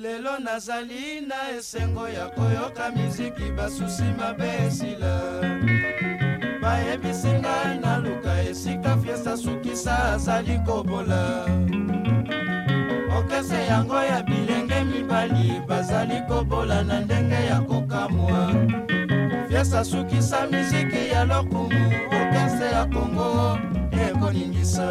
lelo nazali na esengo ya koyoka miziki basusi mabe esila bayebisi ngai naluka esika fiesta sukisa azali kobola okese yango ya bilenge mibali bazali kobola na ndenge ya kokamwa fiesta sukisa miziki ya lokumu okese ya kongo ekoningisa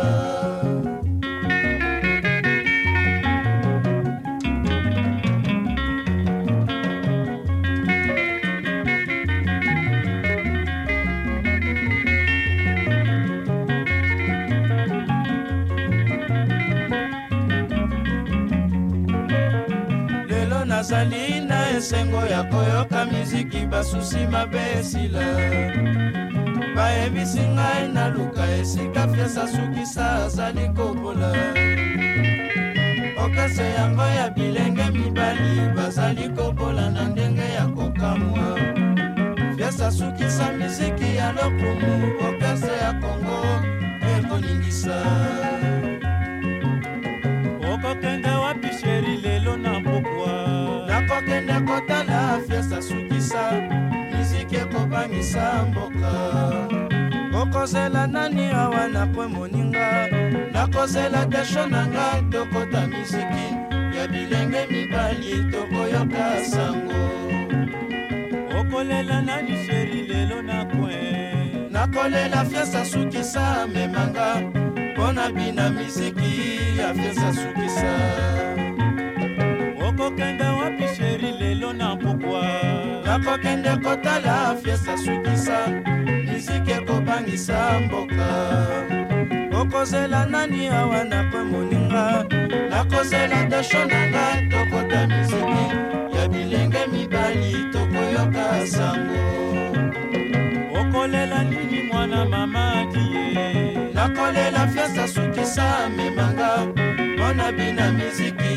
nazali na esengo ya koyoka miziki basusi mabe esila bayebisi ngai naluka esika fiasa sukisa azali kobola okese yango ya bilenge mibali bazali kobola na ndenge ya kokamwa fiasa sukisa miziki ya lokumu okese ya kongo ekolingisa kende kotala fiesta sukisa miziki ekobangisa mboka kokozela nani awa nakomoninga nakozela desho na nga tokota miziki ya bilenge mibali tokoyoka sango okolela nani sheri lelo nakwe nakolela fiesta sukisa memanga mpo na bina miziki ya fiesta sukisa okokenda wa nakokende kotala fiesta sukisa miziki ekobangisa mboka okozela nani awa nakomoninga nakozela desho nanga tokota miziki ya bilenge mibali tokoyoka sango okolela nini mwana mamakie nakolela fiesta sukisa memanga mpo na bina miziki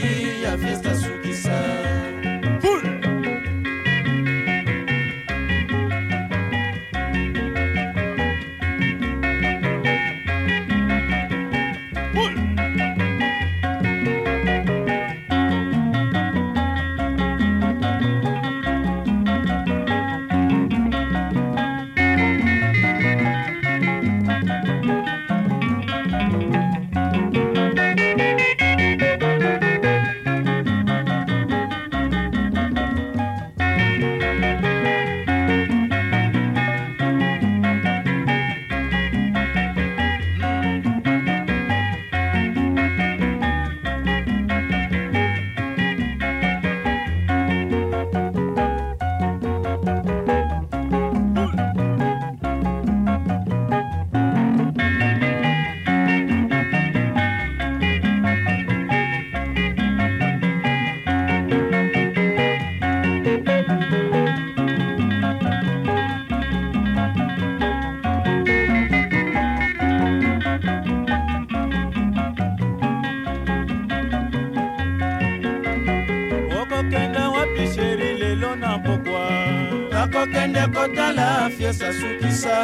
kokende kotala fiasa sukisa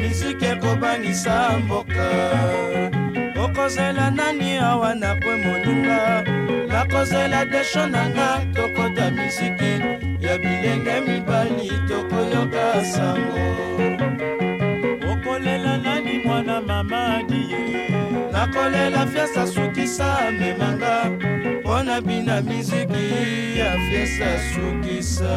miziki ekobangisa mboka okozela nani awa na kwe moninga nakozela desho na nga tokota miziki ya bilenge mibali tokoyoka sango okolela nani mwana mama adiye nakolela fiasa sukisa memanga mpo na bina miziki ya fiasa sukisa